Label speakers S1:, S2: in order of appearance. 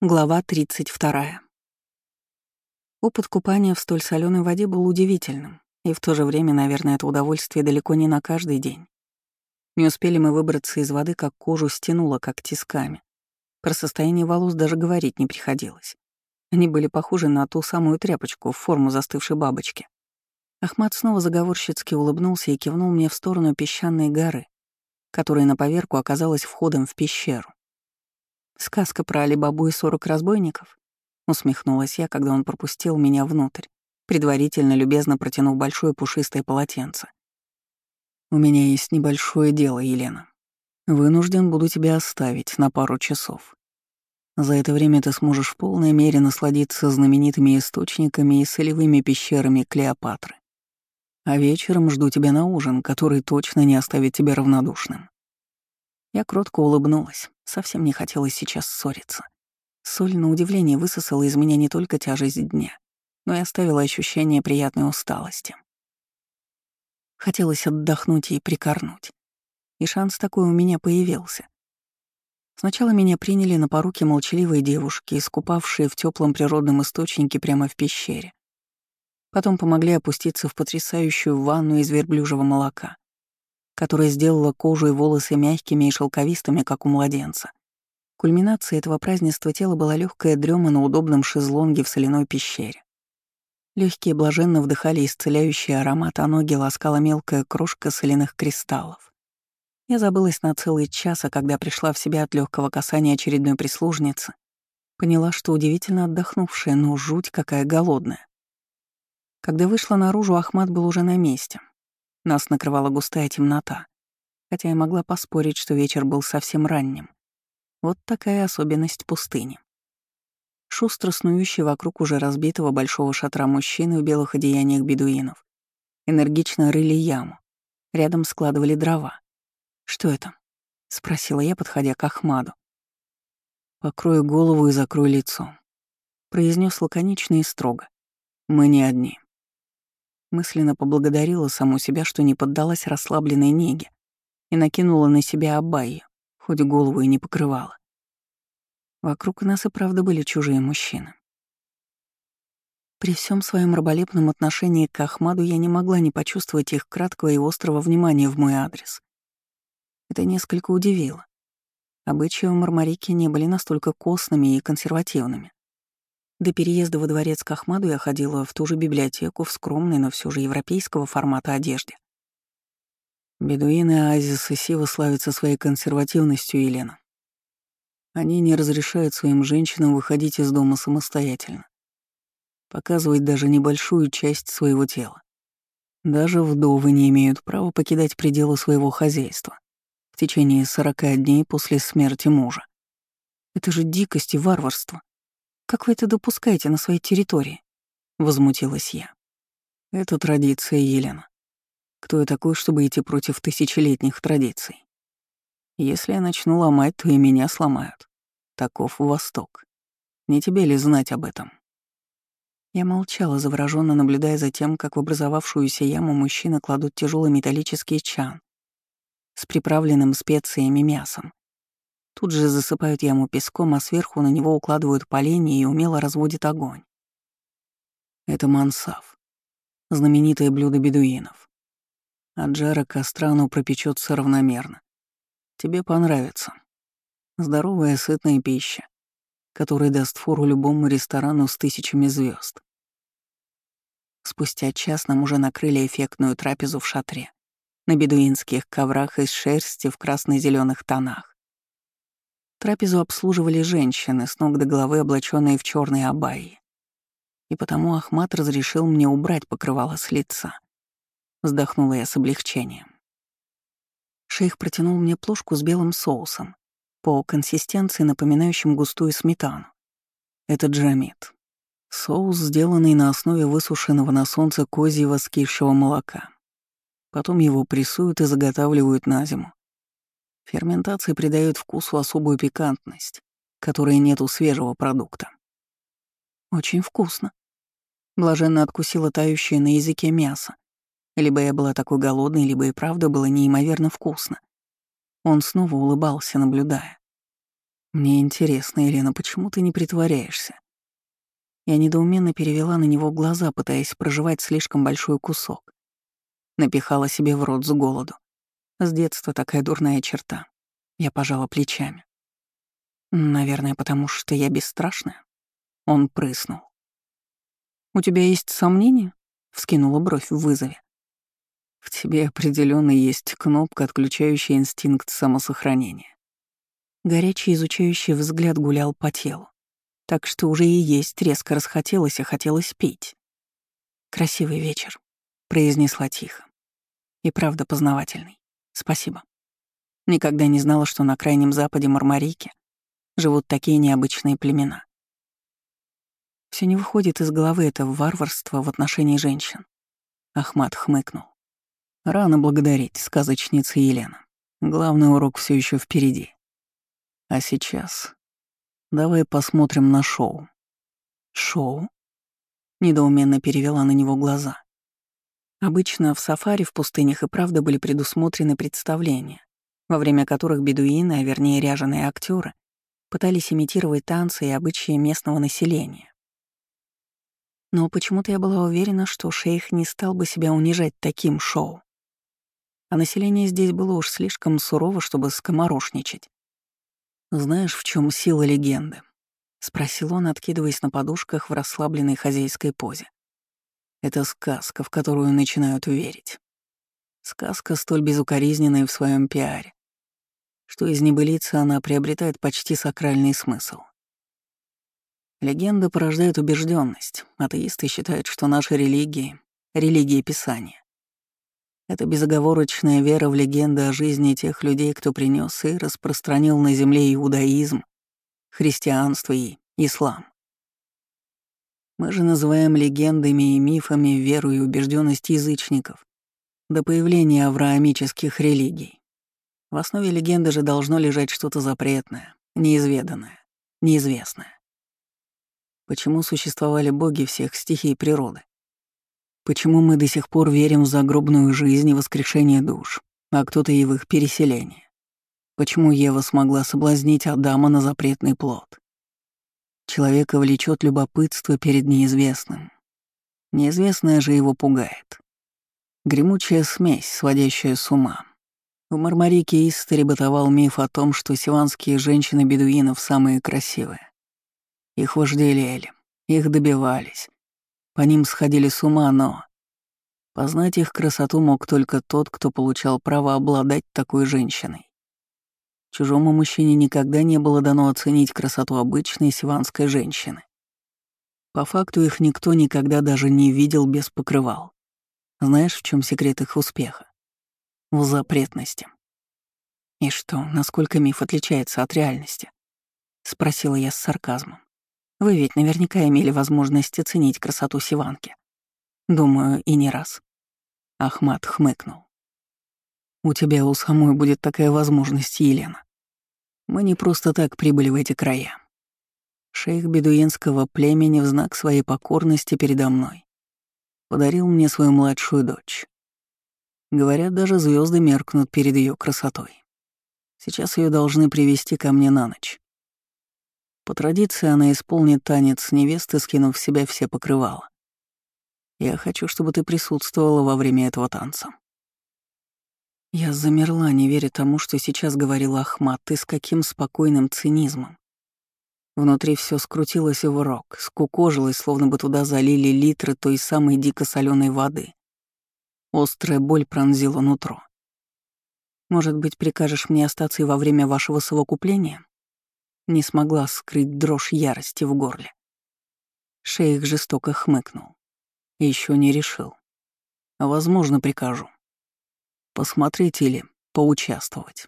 S1: Глава 32. Опыт купания в столь соленой воде был удивительным, и в то же время, наверное, это удовольствие далеко не на каждый день. Не успели мы выбраться из воды, как кожу стянуло, как тисками. Про состояние волос даже говорить не приходилось. Они были похожи на ту самую тряпочку в форму застывшей бабочки. Ахмат снова заговорщицки улыбнулся и кивнул мне в сторону песчаной горы, которая на поверку оказалась входом в пещеру. Сказка про Алибабу и сорок разбойников? Усмехнулась я, когда он пропустил меня внутрь, предварительно любезно протянув большое пушистое полотенце. «У меня есть небольшое дело, Елена. Вынужден буду тебя оставить на пару часов. За это время ты сможешь в полной мере насладиться знаменитыми источниками и солевыми пещерами Клеопатры. А вечером жду тебя на ужин, который точно не оставит тебя равнодушным. Я кротко улыбнулась. Совсем не хотелось сейчас ссориться. Соль, на удивление, высосала из меня не только тяжесть дня, но и оставила ощущение приятной усталости. Хотелось отдохнуть и прикорнуть. И шанс такой у меня появился. Сначала меня приняли на поруки молчаливые девушки, искупавшие в теплом природном источнике прямо в пещере. Потом помогли опуститься в потрясающую ванну из верблюжьего молока которая сделала кожу и волосы мягкими и шелковистыми, как у младенца. Кульминацией этого празднества тела была легкая дрема на удобном шезлонге в соляной пещере. Легкие блаженно вдыхали исцеляющий аромат, а ноги ласкала мелкая крошка соляных кристаллов. Я забылась на целый час, а когда пришла в себя от легкого касания очередной прислужницы, поняла, что удивительно отдохнувшая, но жуть какая голодная. Когда вышла наружу, Ахмат был уже на месте. Нас накрывала густая темнота, хотя я могла поспорить, что вечер был совсем ранним. Вот такая особенность пустыни. Шустро снующий вокруг уже разбитого большого шатра мужчины в белых одеяниях бедуинов энергично рыли яму. Рядом складывали дрова. «Что это?» — спросила я, подходя к Ахмаду. «Покрой голову и закрой лицо», — произнес лаконично и строго. «Мы не одни». Мысленно поблагодарила саму себя, что не поддалась расслабленной неге и накинула на себя абайю, хоть голову и не покрывала. Вокруг нас и правда были чужие мужчины. При всем своем раболепном отношении к Ахмаду я не могла не почувствовать их краткого и острого внимания в мой адрес. Это несколько удивило. Обычаи в Мармарике не были настолько костными и консервативными. До переезда во дворец к Ахмаду я ходила в ту же библиотеку в скромной, но все же европейского формата одежде. Бедуины Оазиса Сива славятся своей консервативностью, Елена. Они не разрешают своим женщинам выходить из дома самостоятельно, показывать даже небольшую часть своего тела. Даже вдовы не имеют права покидать пределы своего хозяйства в течение 40 дней после смерти мужа. Это же дикость и варварство. Как вы это допускаете на своей территории?» — возмутилась я. «Это традиция, Елена. Кто я такой, чтобы идти против тысячелетних традиций? Если я начну ломать, то и меня сломают. Таков Восток. Не тебе ли знать об этом?» Я молчала, завороженно наблюдая за тем, как в образовавшуюся яму мужчины кладут тяжелый металлический чан с приправленным специями мясом. Тут же засыпают яму песком, а сверху на него укладывают поленья и умело разводят огонь. Это мансав, знаменитое блюдо бедуинов. От жара костра оно пропечется равномерно. Тебе понравится. Здоровая, сытная пища, которая даст фору любому ресторану с тысячами звезд. Спустя час нам уже накрыли эффектную трапезу в шатре, на бедуинских коврах из шерсти в красно-зеленых тонах. Трапезу обслуживали женщины, с ног до головы облаченные в черные абайи. И потому Ахмат разрешил мне убрать покрывало с лица. Вздохнула я с облегчением. Шейх протянул мне плошку с белым соусом, по консистенции напоминающим густую сметану. Это джамит. Соус, сделанный на основе высушенного на солнце козьего скисшего молока. Потом его прессуют и заготавливают на зиму. Ферментация придает вкусу особую пикантность, которой нет у свежего продукта. Очень вкусно. Блаженно откусила тающее на языке мясо. Либо я была такой голодной, либо и правда было неимоверно вкусно. Он снова улыбался, наблюдая. Мне интересно, Елена, почему ты не притворяешься? Я недоуменно перевела на него глаза, пытаясь проживать слишком большой кусок. Напихала себе в рот с голоду. С детства такая дурная черта. Я пожала плечами. Наверное, потому что я бесстрашная. Он прыснул. «У тебя есть сомнения?» — вскинула бровь в вызове. «В тебе определенно есть кнопка, отключающая инстинкт самосохранения». Горячий изучающий взгляд гулял по телу так что уже и есть резко расхотелось, и хотелось пить. «Красивый вечер», — произнесла тихо. «И правда познавательный. Спасибо. Никогда не знала, что на Крайнем Западе Мармарики живут такие необычные племена. Все не выходит из головы это варварство в отношении женщин. Ахмат хмыкнул. Рано благодарить, сказочница Елена. Главный урок все еще впереди. А сейчас Давай посмотрим на шоу». «Шоу?» Недоуменно перевела на него глаза. Обычно в сафари в пустынях и правда были предусмотрены представления, во время которых бедуины, а вернее ряженые актеры, пытались имитировать танцы и обычаи местного населения. Но почему-то я была уверена, что шейх не стал бы себя унижать таким шоу. А население здесь было уж слишком сурово, чтобы скоморошничать. «Знаешь, в чем сила легенды?» — спросил он, откидываясь на подушках в расслабленной хозяйской позе. «Это сказка, в которую начинают верить. Сказка столь безукоризненная в своем пиаре, что из небылицы она приобретает почти сакральный смысл. Легенда порождает убежденность. Атеисты считают, что наши религии — религии Писания. Это безоговорочная вера в легенды о жизни тех людей, кто принес и распространил на земле иудаизм, христианство и ислам. Мы же называем легендами и мифами веру и убежденность язычников до появления авраамических религий. В основе легенды же должно лежать что-то запретное, неизведанное, неизвестное. Почему существовали боги всех стихий природы? Почему мы до сих пор верим в загробную жизнь и воскрешение душ, а кто-то и в их переселение? Почему Ева смогла соблазнить Адама на запретный плод? Человека влечет любопытство перед неизвестным. Неизвестное же его пугает. Гремучая смесь, сводящая с ума. В Мармарике Истори бытовал миф о том, что сиванские женщины бедуинов самые красивые. Их вожделели, их добивались, по ним сходили с ума, но... Познать их красоту мог только тот, кто получал право обладать такой женщиной. Чужому мужчине никогда не было дано оценить красоту обычной сиванской женщины. По факту их никто никогда даже не видел без покрывал. Знаешь, в чем секрет их успеха? В запретности. И что, насколько миф отличается от реальности? Спросила я с сарказмом. Вы ведь наверняка имели возможность оценить красоту Сиванки. Думаю, и не раз. Ахмат хмыкнул. У тебя у самой будет такая возможность, Елена. Мы не просто так прибыли в эти края. Шейх бедуинского племени в знак своей покорности передо мной подарил мне свою младшую дочь. Говорят, даже звезды меркнут перед ее красотой. Сейчас ее должны привести ко мне на ночь. По традиции она исполнит танец невесты, скинув в себя все покрывала. Я хочу, чтобы ты присутствовала во время этого танца. Я замерла, не веря тому, что сейчас говорил Ахмат, и с каким спокойным цинизмом. Внутри все скрутилось в рог, скукожилось, словно бы туда залили литры той самой дико соленой воды. Острая боль пронзила нутро. «Может быть, прикажешь мне остаться и во время вашего совокупления?» Не смогла скрыть дрожь ярости в горле. Шейх жестоко хмыкнул. Еще не решил. Возможно, прикажу. Посмотреть или поучаствовать.